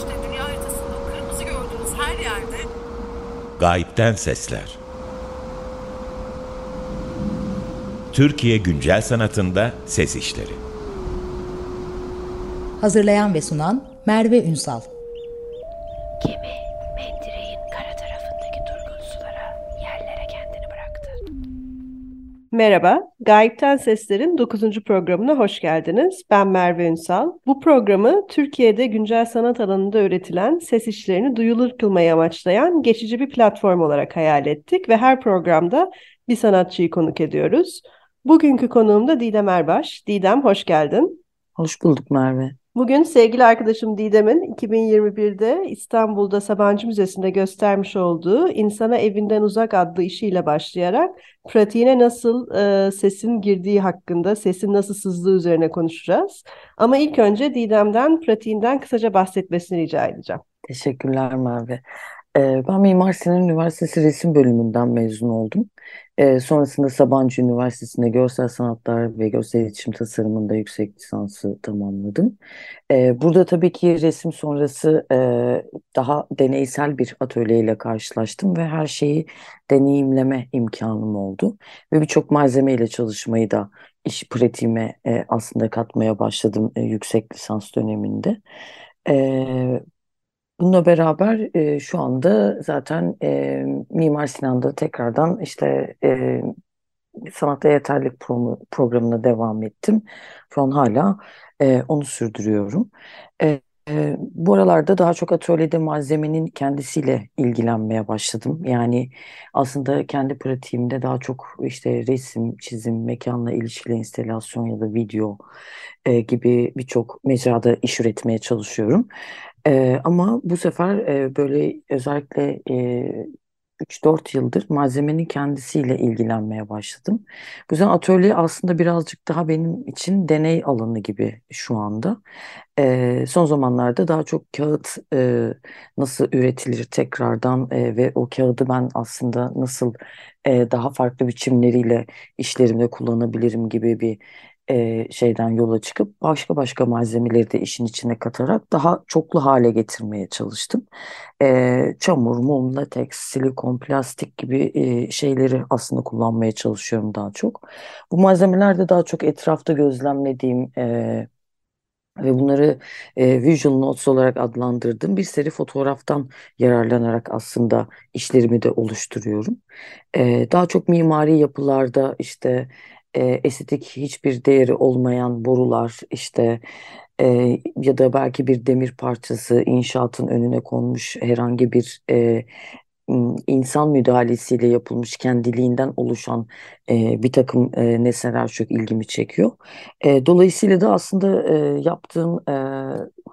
İşte dünya haritasında kırmızı gördüğünüz her yerde. Gayipten Sesler. Türkiye Güncel Sanatında Ses İşleri. Hazırlayan ve sunan Merve Ünsal Merhaba, Gayipten Sesler'in 9. programına hoş geldiniz. Ben Merve Ünsal. Bu programı Türkiye'de güncel sanat alanında üretilen ses işlerini duyulur kılmayı amaçlayan geçici bir platform olarak hayal ettik ve her programda bir sanatçıyı konuk ediyoruz. Bugünkü konuğum da Didem Erbaş. Didem hoş geldin. Hoş bulduk Merve. Bugün sevgili arkadaşım Didem'in 2021'de İstanbul'da Sabancı Müzesi'nde göstermiş olduğu İnsana Evinden Uzak adlı işiyle başlayarak pratiğine nasıl e, sesin girdiği hakkında, sesin nasıl sızdığı üzerine konuşacağız. Ama ilk önce Didem'den pratiğinden kısaca bahsetmesini rica edeceğim. Teşekkürler Merve. Ee, ben Mimar Sinan Üniversitesi Resim Bölümünden mezun oldum. Ee, sonrasında Sabancı Üniversitesi'nde Görsel Sanatlar ve Görsel İletişim Tasarımında yüksek lisansı tamamladım. Ee, burada tabii ki resim sonrası e, daha deneysel bir atölyeyle karşılaştım ve her şeyi deneyimleme imkanım oldu. Ve birçok malzemeyle çalışmayı da iş pratiğime e, aslında katmaya başladım e, yüksek lisans döneminde. E, Bununla beraber e, şu anda zaten e, Mimar Sinan'da tekrardan işte e, sanatta yeterlik pro programına devam ettim. Şu an hala e, onu sürdürüyorum. E, e, bu aralarda daha çok atölyede malzemenin kendisiyle ilgilenmeye başladım. Yani aslında kendi pratiğimde daha çok işte resim, çizim, mekanla ilişkili instalasyon ya da video e, gibi birçok mecrada iş üretmeye çalışıyorum. Ee, ama bu sefer e, böyle özellikle e, 3-4 yıldır malzemenin kendisiyle ilgilenmeye başladım. Bu yüzden atölye aslında birazcık daha benim için deney alanı gibi şu anda. Ee, son zamanlarda daha çok kağıt e, nasıl üretilir tekrardan e, ve o kağıdı ben aslında nasıl e, daha farklı biçimleriyle işlerimde kullanabilirim gibi bir e, şeyden yola çıkıp başka başka malzemeleri de işin içine katarak daha çoklu hale getirmeye çalıştım. E, çamur, mum, lateks, silikon, plastik gibi e, şeyleri aslında kullanmaya çalışıyorum daha çok. Bu malzemeler de daha çok etrafta gözlemlediğim e, ve bunları e, visual notes olarak adlandırdığım bir seri fotoğraftan yararlanarak aslında işlerimi de oluşturuyorum. E, daha çok mimari yapılarda işte e, estetik hiçbir değeri olmayan borular işte e, ya da belki bir demir parçası inşaatın önüne konmuş herhangi bir e, insan müdahalesiyle yapılmış kendiliğinden oluşan e, bir takım e, nesneler çok ilgimi çekiyor. E, dolayısıyla da aslında e, yaptığım e,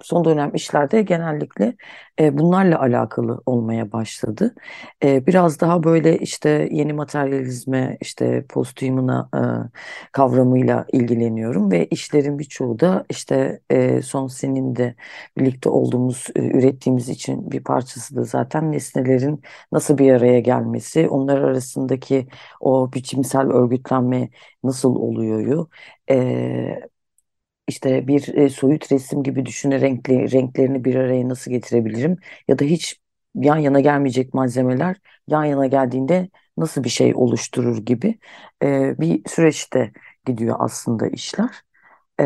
son dönem işlerde genellikle e, bunlarla alakalı olmaya başladı. E, biraz daha böyle işte yeni materyalizme, işte posthuman'a e, kavramıyla ilgileniyorum ve işlerin birçoğu da işte e, son senin de birlikte olduğumuz, e, ürettiğimiz için bir parçası da zaten nesnelerin nasıl bir araya gelmesi, onlar arasındaki o biçimsel örgütlenme nasıl oluyor? E, işte bir e, soyut resim gibi düşüne renkli renklerini bir araya nasıl getirebilirim? Ya da hiç yan yana gelmeyecek malzemeler yan yana geldiğinde nasıl bir şey oluşturur gibi e, bir süreçte gidiyor aslında işler. E,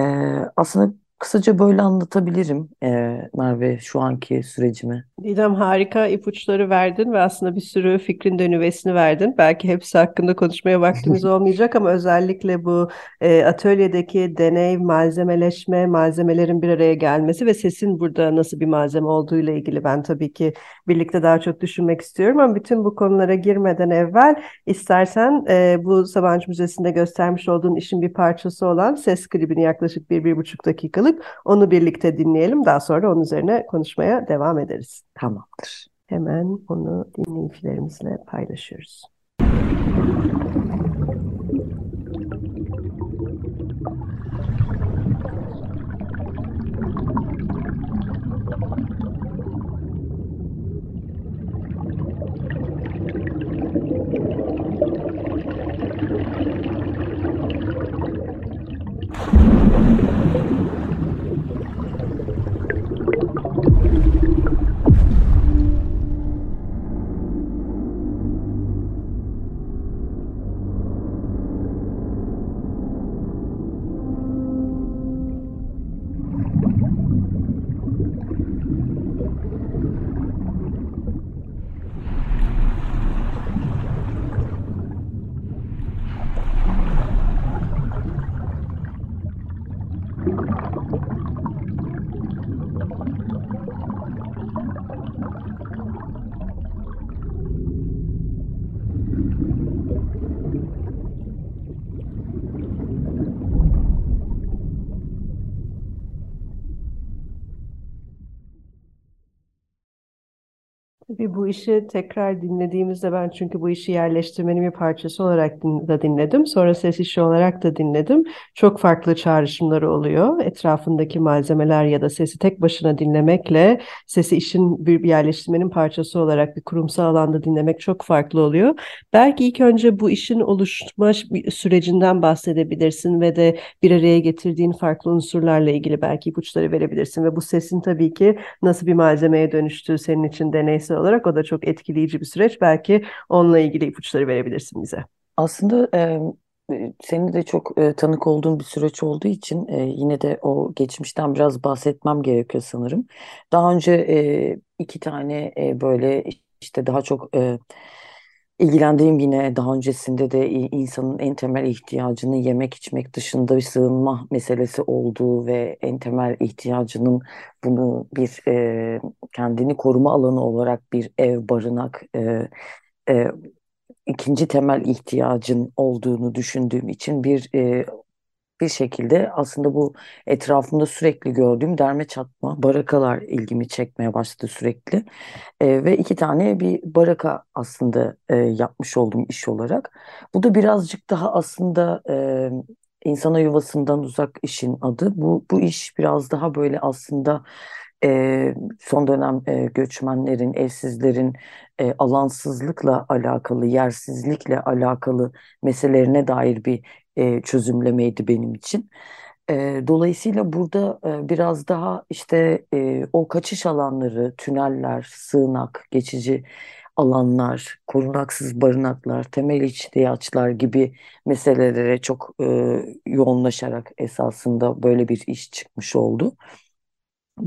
aslında Kısaca böyle anlatabilirim e, Merve şu anki sürecimi. Didem harika ipuçları verdin ve aslında bir sürü fikrin de nüvesini verdin. Belki hepsi hakkında konuşmaya vaktimiz olmayacak ama özellikle bu e, atölyedeki deney, malzemeleşme, malzemelerin bir araya gelmesi ve sesin burada nasıl bir malzeme olduğuyla ilgili ben tabii ki birlikte daha çok düşünmek istiyorum. Ama bütün bu konulara girmeden evvel istersen e, bu Sabancı Müzesi'nde göstermiş olduğun işin bir parçası olan ses klibini yaklaşık bir, bir buçuk dakikalık hazırladık. Onu birlikte dinleyelim. Daha sonra onun üzerine konuşmaya devam ederiz. Tamamdır. Hemen onu dinleyicilerimizle paylaşıyoruz. Tabii bu işi tekrar dinlediğimizde ben çünkü bu işi yerleştirmenin bir parçası olarak da dinledim. Sonra ses işi olarak da dinledim. Çok farklı çağrışımları oluyor. Etrafındaki malzemeler ya da sesi tek başına dinlemekle sesi işin bir yerleştirmenin parçası olarak bir kurumsal alanda dinlemek çok farklı oluyor. Belki ilk önce bu işin oluşma sürecinden bahsedebilirsin ve de bir araya getirdiğin farklı unsurlarla ilgili belki ipuçları verebilirsin ve bu sesin tabii ki nasıl bir malzemeye dönüştüğü senin için deneysel olarak o da çok etkileyici bir süreç. Belki onunla ilgili ipuçları verebilirsin bize. Aslında e, e, senin de çok e, tanık olduğun bir süreç olduğu için e, yine de o geçmişten biraz bahsetmem gerekiyor sanırım. Daha önce e, iki tane e, böyle işte daha çok e, ilgilendiğim yine daha öncesinde de insanın en temel ihtiyacını yemek içmek dışında bir sığınma meselesi olduğu ve en temel ihtiyacının bunu bir e, kendini koruma alanı olarak bir ev, barınak e, e, ikinci temel ihtiyacın olduğunu düşündüğüm için bir e, bir şekilde aslında bu etrafımda sürekli gördüğüm derme çatma barakalar ilgimi çekmeye başladı sürekli. E, ve iki tane bir baraka aslında e, yapmış olduğum iş olarak. Bu da birazcık daha aslında e, insana yuvasından uzak işin adı. Bu bu iş biraz daha böyle aslında e, son dönem e, göçmenlerin, evsizlerin e, alansızlıkla alakalı, yersizlikle alakalı meselelerine dair bir e, çözümlemeydi benim için. E, dolayısıyla burada e, biraz daha işte e, o kaçış alanları, tüneller, sığınak, geçici alanlar, korunaksız barınaklar, temel ihtiyaçlar gibi meselelere çok e, yoğunlaşarak esasında böyle bir iş çıkmış oldu.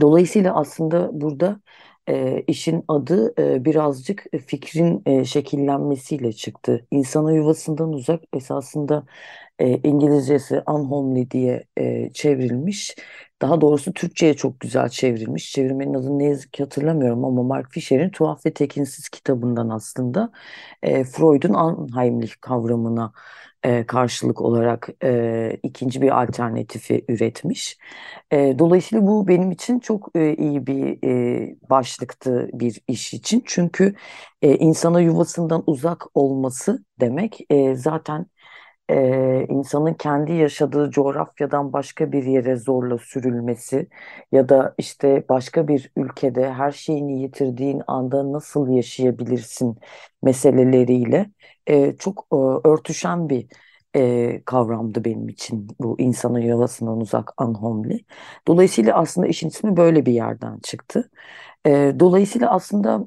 Dolayısıyla aslında burada e, işin adı e, birazcık fikrin e, şekillenmesiyle çıktı. İnsana yuvasından uzak esasında e, İngilizcesi unhomely diye e, çevrilmiş. Daha doğrusu Türkçe'ye çok güzel çevrilmiş. Çevirmenin adını ne yazık ki hatırlamıyorum ama Mark Fisher'in Tuhaf ve Tekinsiz kitabından aslında e, Freud'un Unheimlich kavramına e, karşılık olarak e, ikinci bir alternatifi üretmiş. E, dolayısıyla bu benim için çok e, iyi bir e, başlıktı bir iş için. Çünkü e, insana yuvasından uzak olması demek e, zaten e, insanın kendi yaşadığı coğrafyadan başka bir yere zorla sürülmesi ya da işte başka bir ülkede her şeyini yitirdiğin anda nasıl yaşayabilirsin meseleleriyle e, çok e, örtüşen bir e, kavramdı benim için bu insanın yuvasından uzak unhomely. Dolayısıyla aslında işin ismi böyle bir yerden çıktı. E, dolayısıyla aslında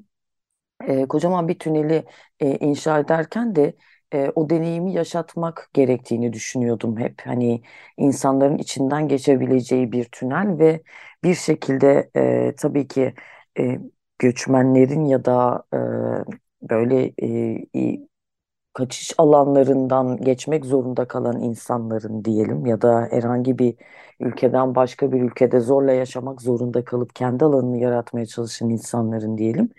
e, kocaman bir tüneli e, inşa ederken de e, o deneyimi yaşatmak gerektiğini düşünüyordum hep. Hani insanların içinden geçebileceği bir tünel ve bir şekilde e, tabii ki e, göçmenlerin ya da e, böyle e, kaçış alanlarından geçmek zorunda kalan insanların diyelim ya da herhangi bir ülkeden başka bir ülkede zorla yaşamak zorunda kalıp kendi alanını yaratmaya çalışan insanların diyelim.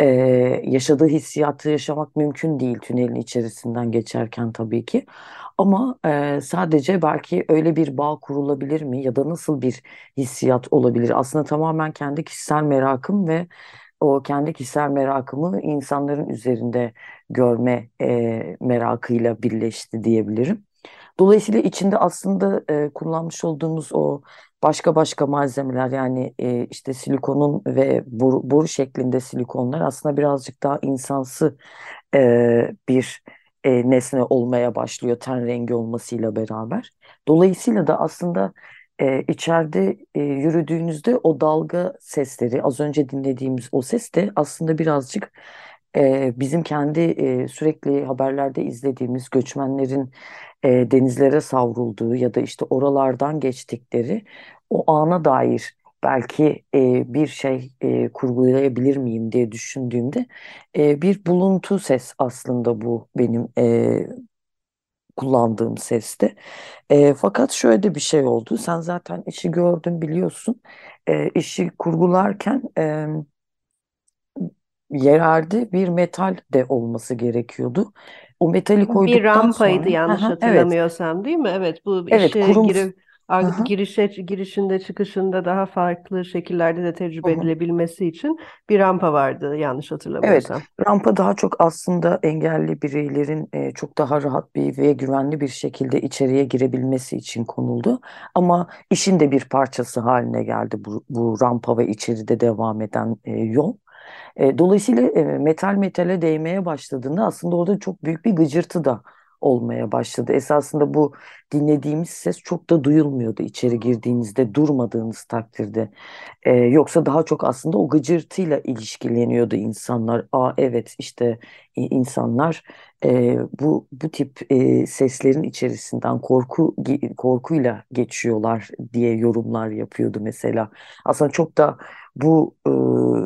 Ee, yaşadığı hissiyatı yaşamak mümkün değil tünelin içerisinden geçerken tabii ki. Ama e, sadece belki öyle bir bağ kurulabilir mi ya da nasıl bir hissiyat olabilir? Aslında tamamen kendi kişisel merakım ve o kendi kişisel merakımı insanların üzerinde görme e, merakıyla birleşti diyebilirim. Dolayısıyla içinde aslında e, kullanmış olduğumuz o başka başka malzemeler yani e, işte silikonun ve boru, boru şeklinde silikonlar aslında birazcık daha insansı e, bir e, nesne olmaya başlıyor ten rengi olmasıyla beraber. Dolayısıyla da aslında e, içeride e, yürüdüğünüzde o dalga sesleri az önce dinlediğimiz o ses de aslında birazcık e, bizim kendi e, sürekli haberlerde izlediğimiz göçmenlerin e, denizlere savrulduğu ya da işte oralardan geçtikleri o ana dair belki e, bir şey e, kurgulayabilir miyim diye düşündüğümde e, bir buluntu ses aslında bu benim e, kullandığım sesti. E, fakat şöyle de bir şey oldu. Sen zaten işi gördün biliyorsun. E, işi kurgularken e, yerelde bir metal de olması gerekiyordu. O metali Bir koyduktan rampaydı sonra, yanlış Aha, evet, hatırlamıyorsam değil mi? Evet bu evet işe kurum, girip Aha, girişe girişinde çıkışında daha farklı şekillerde de tecrübe hı. edilebilmesi için bir rampa vardı yanlış Evet, hatırlamıyorsam. rampa daha çok aslında engelli bireylerin e, çok daha rahat bir ve güvenli bir şekilde içeriye girebilmesi için konuldu. Ama işin de bir parçası haline geldi bu, bu rampa ve içeride devam eden e, yol. E, dolayısıyla e, metal metale değmeye başladığında aslında orada çok büyük bir gıcırtı da olmaya başladı. Esasında bu dinlediğimiz ses çok da duyulmuyordu içeri girdiğinizde durmadığınız takdirde. E, yoksa daha çok aslında o gıcırtıyla ilişkileniyordu insanlar. Aa evet işte insanlar e, bu bu tip e, seslerin içerisinden korku korkuyla geçiyorlar diye yorumlar yapıyordu mesela. Aslında çok da bu e,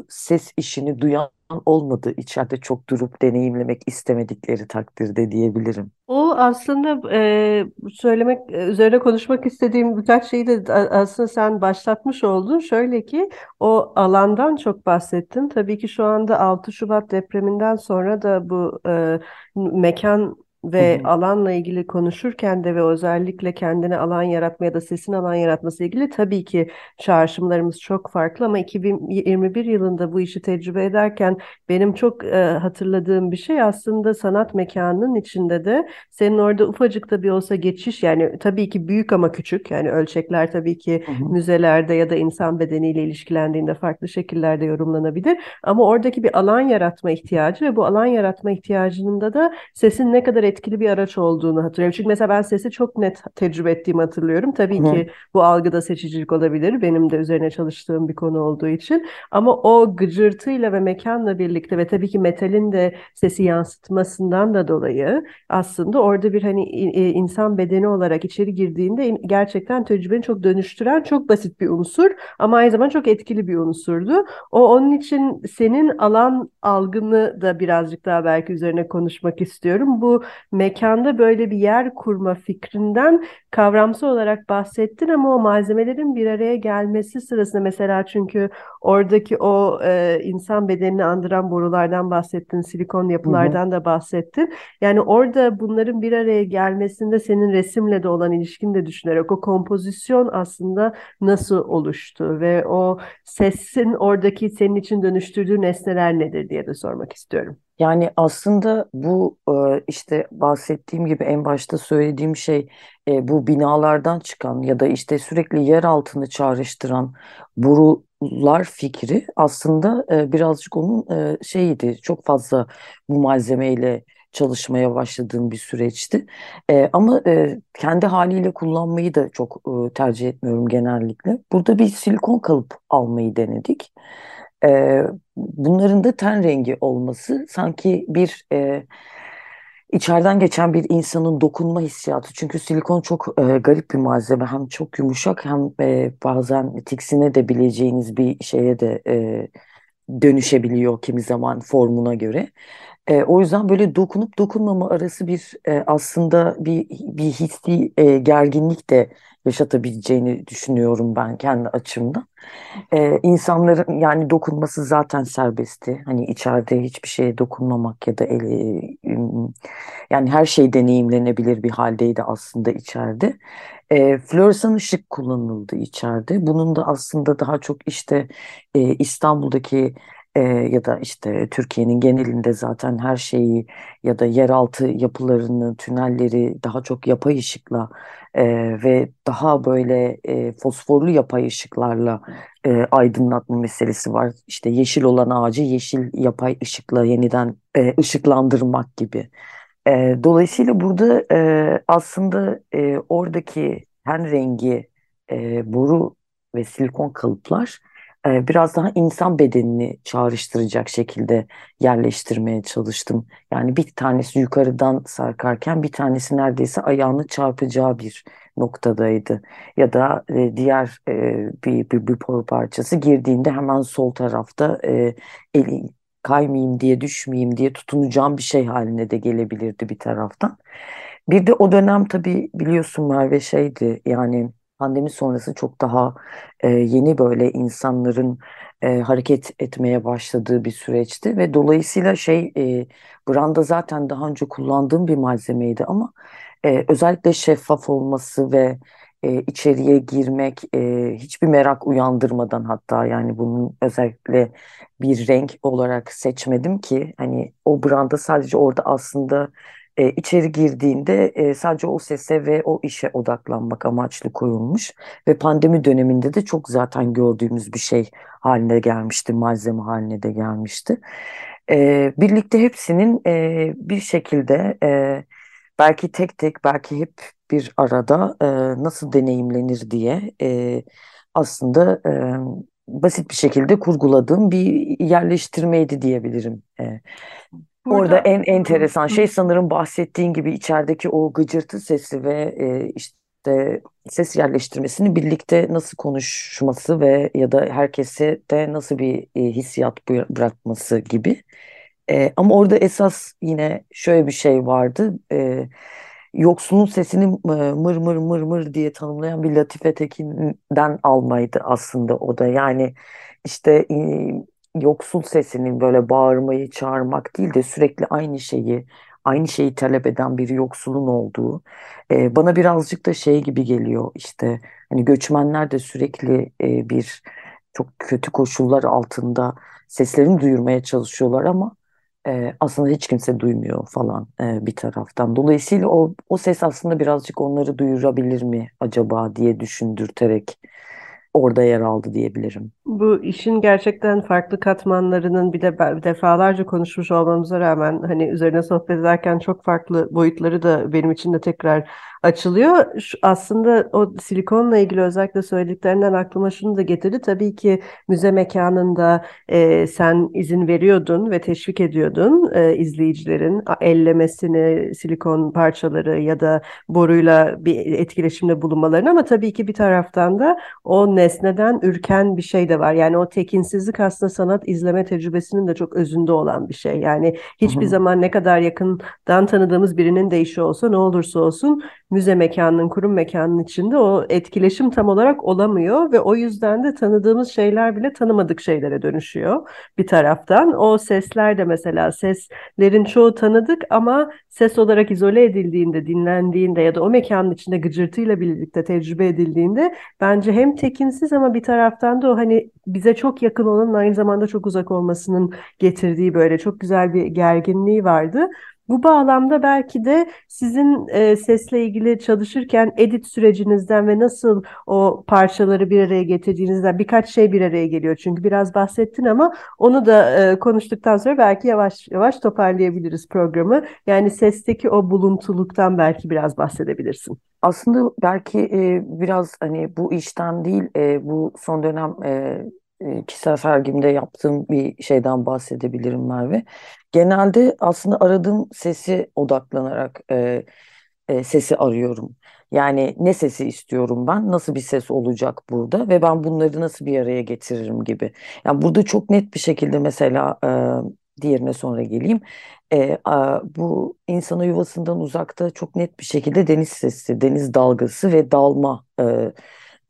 ses işini duyan olmadı içeride çok durup deneyimlemek istemedikleri takdirde diyebilirim. O aslında e, söylemek e, üzerine konuşmak istediğim birkaç şeyi de aslında sen başlatmış oldun. Şöyle ki o alandan çok bahsettin. Tabii ki şu anda 6 Şubat depreminden sonra da bu e, mekan Hı ve hı, alanla ilgili konuşurken de ve özellikle kendine alan yaratma ya da sesin alan yaratması ilgili tabii ki çağrışımlarımız çok farklı ama 2021 yılında bu işi tecrübe ederken benim çok e, hatırladığım bir şey aslında sanat mekanının içinde de senin orada ufacık da bir olsa geçiş yani tabii ki büyük ama küçük yani ölçekler tabii ki hı hı, müzelerde ya da insan bedeniyle ilişkilendiğinde farklı şekillerde yorumlanabilir ama oradaki bir alan yaratma ihtiyacı ve bu alan yaratma ihtiyacının da da sesin ne kadar etkili bir araç olduğunu hatırlıyorum. Çünkü mesela ben sesi çok net tecrübe ettiğimi hatırlıyorum. Tabii hı ki bu algıda seçicilik olabilir. Benim de üzerine çalıştığım bir konu olduğu için. Ama o gıcırtıyla ve mekanla birlikte ve tabii ki metalin de sesi yansıtmasından da dolayı aslında orada bir hani insan bedeni olarak içeri girdiğinde in- gerçekten tecrübeni çok dönüştüren çok basit bir unsur ama aynı zamanda çok etkili bir unsurdu. O onun için senin alan algını da birazcık daha belki üzerine konuşmak istiyorum. Bu mekanda böyle bir yer kurma fikrinden kavramsal olarak bahsettin ama o malzemelerin bir araya gelmesi sırasında mesela çünkü oradaki o e, insan bedenini andıran borulardan bahsettin, silikon hı hı. yapılardan da bahsettin. Yani orada bunların bir araya gelmesinde senin resimle de olan ilişkini de düşünerek o kompozisyon aslında nasıl oluştu ve o sesin oradaki senin için dönüştürdüğü nesneler nedir diye de sormak istiyorum. Yani aslında bu e, işte bahsettiğim gibi en başta söylediğim şey e, bu binalardan çıkan ya da işte sürekli yer altını çağrıştıran borular fikri aslında e, birazcık onun e, şeyiydi. Çok fazla bu malzemeyle çalışmaya başladığım bir süreçti. Ama kendi haliyle kullanmayı da çok tercih etmiyorum genellikle. Burada bir silikon kalıp almayı denedik. E, bunların da ten rengi olması sanki bir e, içeriden geçen bir insanın dokunma hissiyatı. Çünkü silikon çok e, garip bir malzeme. Hem çok yumuşak hem e, bazen tiksinebileceğiniz bir şeye de e, dönüşebiliyor kimi zaman formuna göre. E, o yüzden böyle dokunup dokunmama arası bir e, aslında bir bir hissi e, gerginlik de yaşatabileceğini düşünüyorum ben kendi açımdan. Ee, insanların yani dokunması zaten serbestti. Hani içeride hiçbir şeye dokunmamak ya da eli, yani her şey deneyimlenebilir bir haldeydi aslında içeride. Ee, floresan ışık kullanıldı içeride. Bunun da aslında daha çok işte e, İstanbul'daki e, ya da işte Türkiye'nin genelinde zaten her şeyi ya da yeraltı yapılarını, tünelleri daha çok yapay ışıkla e, ve daha böyle e, fosforlu yapay ışıklarla e, aydınlatma meselesi var. İşte yeşil olan ağacı yeşil yapay ışıkla yeniden e, ışıklandırmak gibi. E, dolayısıyla burada e, aslında e, oradaki ten rengi, e, boru ve silikon kalıplar e, biraz daha insan bedenini çağrıştıracak şekilde yerleştirmeye çalıştım. Yani bir tanesi yukarıdan sarkarken bir tanesi neredeyse ayağını çarpacağı bir noktadaydı. Ya da e, diğer e, bir, bir, bir boru parçası girdiğinde hemen sol tarafta e, eli kaymayayım diye düşmeyeyim diye tutunacağım bir şey haline de gelebilirdi bir taraftan. Bir de o dönem tabii biliyorsun Merve şeydi yani pandemi sonrası çok daha e, yeni böyle insanların e, hareket etmeye başladığı bir süreçti ve dolayısıyla şey e, branda zaten daha önce kullandığım bir malzemeydi ama e, özellikle şeffaf olması ve e, içeriye girmek e, hiçbir merak uyandırmadan hatta yani bunun özellikle bir renk olarak seçmedim ki hani o branda sadece orada aslında e, içeri girdiğinde e, sadece o sese ve o işe odaklanmak amaçlı koyulmuş ve pandemi döneminde de çok zaten gördüğümüz bir şey haline gelmişti, malzeme haline de gelmişti. E, birlikte hepsinin e, bir şekilde e, belki tek tek belki hep bir arada e, nasıl deneyimlenir diye e, aslında e, basit bir şekilde kurguladığım bir yerleştirmeydi diyebilirim. E, Orada Burada en enteresan şey sanırım bahsettiğin gibi içerideki o gıcırtı sesi ve e, işte ses yerleştirmesini birlikte nasıl konuşması ve ya da herkese de nasıl bir e, hissiyat bı- bırakması gibi. E, ama orada esas yine şöyle bir şey vardı. E, yoksulun sesini e, mır mır mır mır diye tanımlayan bir Latife Tekin'den almaydı aslında o da. Yani işte yoksul sesinin böyle bağırmayı çağırmak değil de sürekli aynı şeyi aynı şeyi talep eden bir yoksulun olduğu e, bana birazcık da şey gibi geliyor işte hani göçmenler de sürekli e, bir çok kötü koşullar altında seslerini duyurmaya çalışıyorlar ama e, aslında hiç kimse duymuyor falan e, bir taraftan. Dolayısıyla o, o ses aslında birazcık onları duyurabilir mi acaba diye düşündürterek orada yer aldı diyebilirim. Bu işin gerçekten farklı katmanlarının bir de defalarca konuşmuş olmamıza rağmen hani üzerine sohbet ederken çok farklı boyutları da benim için de tekrar açılıyor. Şu, aslında o silikonla ilgili özellikle söylediklerinden aklıma şunu da getirdi. Tabii ki müze mekanında e, sen izin veriyordun ve teşvik ediyordun e, izleyicilerin ellemesini, silikon parçaları ya da boruyla bir etkileşimde bulunmalarını ama tabii ki bir taraftan da o nesneden ürken bir şey de var. Yani o tekinsizlik aslında sanat izleme tecrübesinin de çok özünde olan bir şey. Yani hiçbir hı. zaman ne kadar yakından tanıdığımız birinin de işi olsa ne olursa olsun müze mekanının, kurum mekanının içinde o etkileşim tam olarak olamıyor ve o yüzden de tanıdığımız şeyler bile tanımadık şeylere dönüşüyor bir taraftan. O sesler de mesela seslerin çoğu tanıdık ama ses olarak izole edildiğinde, dinlendiğinde ya da o mekanın içinde gıcırtıyla birlikte tecrübe edildiğinde bence hem tekinsiz ama bir taraftan da o hani bize çok yakın olanın aynı zamanda çok uzak olmasının getirdiği böyle çok güzel bir gerginliği vardı. Bu bağlamda belki de sizin e, sesle ilgili çalışırken edit sürecinizden ve nasıl o parçaları bir araya getirdiğinizden birkaç şey bir araya geliyor. Çünkü biraz bahsettin ama onu da e, konuştuktan sonra belki yavaş yavaş toparlayabiliriz programı. Yani sesteki o buluntuluktan belki biraz bahsedebilirsin. Aslında belki e, biraz hani bu işten değil e, bu son dönem e, e, kişisel sergimde yaptığım bir şeyden bahsedebilirim Merve. Genelde aslında aradığım sesi odaklanarak e, e, sesi arıyorum. Yani ne sesi istiyorum ben, nasıl bir ses olacak burada ve ben bunları nasıl bir araya getiririm gibi. Yani burada çok net bir şekilde mesela e, diğerine sonra geleyim. E, a, bu insana yuvasından uzakta çok net bir şekilde deniz sesi, deniz dalgası ve dalma e,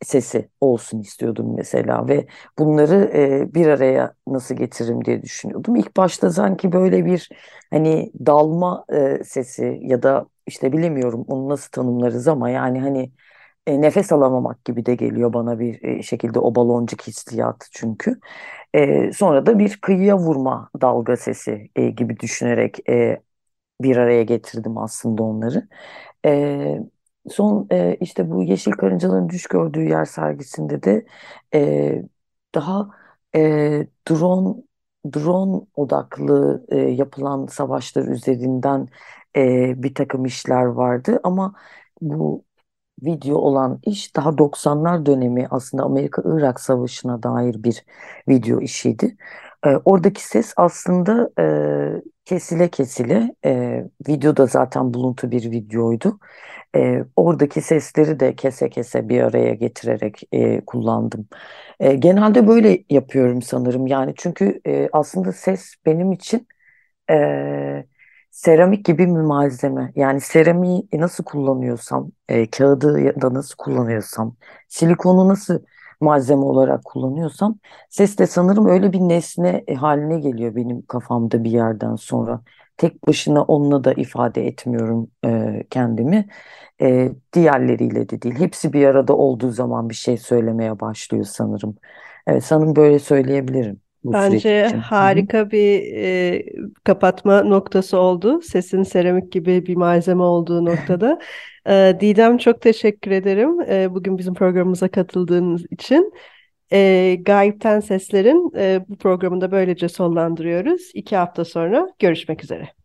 sesi olsun istiyordum mesela ve bunları e, bir araya nasıl getiririm diye düşünüyordum. İlk başta sanki böyle bir hani dalma e, sesi ya da işte bilemiyorum onu nasıl tanımlarız ama yani hani e, nefes alamamak gibi de geliyor bana bir e, şekilde o baloncuk hissiyatı çünkü. E, sonra da bir kıyıya vurma dalga sesi e, gibi düşünerek e, bir araya getirdim aslında onları. Ee, son e, işte bu Yeşil Karıncaların Düş Gördüğü Yer sergisinde de e, daha e, drone drone odaklı e, yapılan savaşlar üzerinden e, bir takım işler vardı ama bu video olan iş daha 90'lar dönemi aslında Amerika-Irak Savaşı'na dair bir video işiydi. E, oradaki ses aslında e, kesile kesile e, videoda zaten buluntu bir videoydu. E, oradaki sesleri de kese kese bir araya getirerek e, kullandım. E, genelde böyle yapıyorum sanırım yani çünkü e, aslında ses benim için e, Seramik gibi bir malzeme. Yani seramiği nasıl kullanıyorsam, e, kağıdı da nasıl kullanıyorsam, silikonu nasıl malzeme olarak kullanıyorsam, ses de sanırım öyle bir nesne haline geliyor benim kafamda bir yerden sonra. Tek başına onunla da ifade etmiyorum e, kendimi. E, diğerleriyle de değil. Hepsi bir arada olduğu zaman bir şey söylemeye başlıyor sanırım. Evet, sanırım böyle söyleyebilirim bu Bence için. Hı hı. harika bir e, kapatma noktası oldu. Sesin seramik gibi bir malzeme olduğu noktada. E, Didem çok teşekkür ederim e, bugün bizim programımıza katıldığınız için. E, Gayipten Sesler'in e, bu programını da böylece sonlandırıyoruz. İki hafta sonra görüşmek üzere.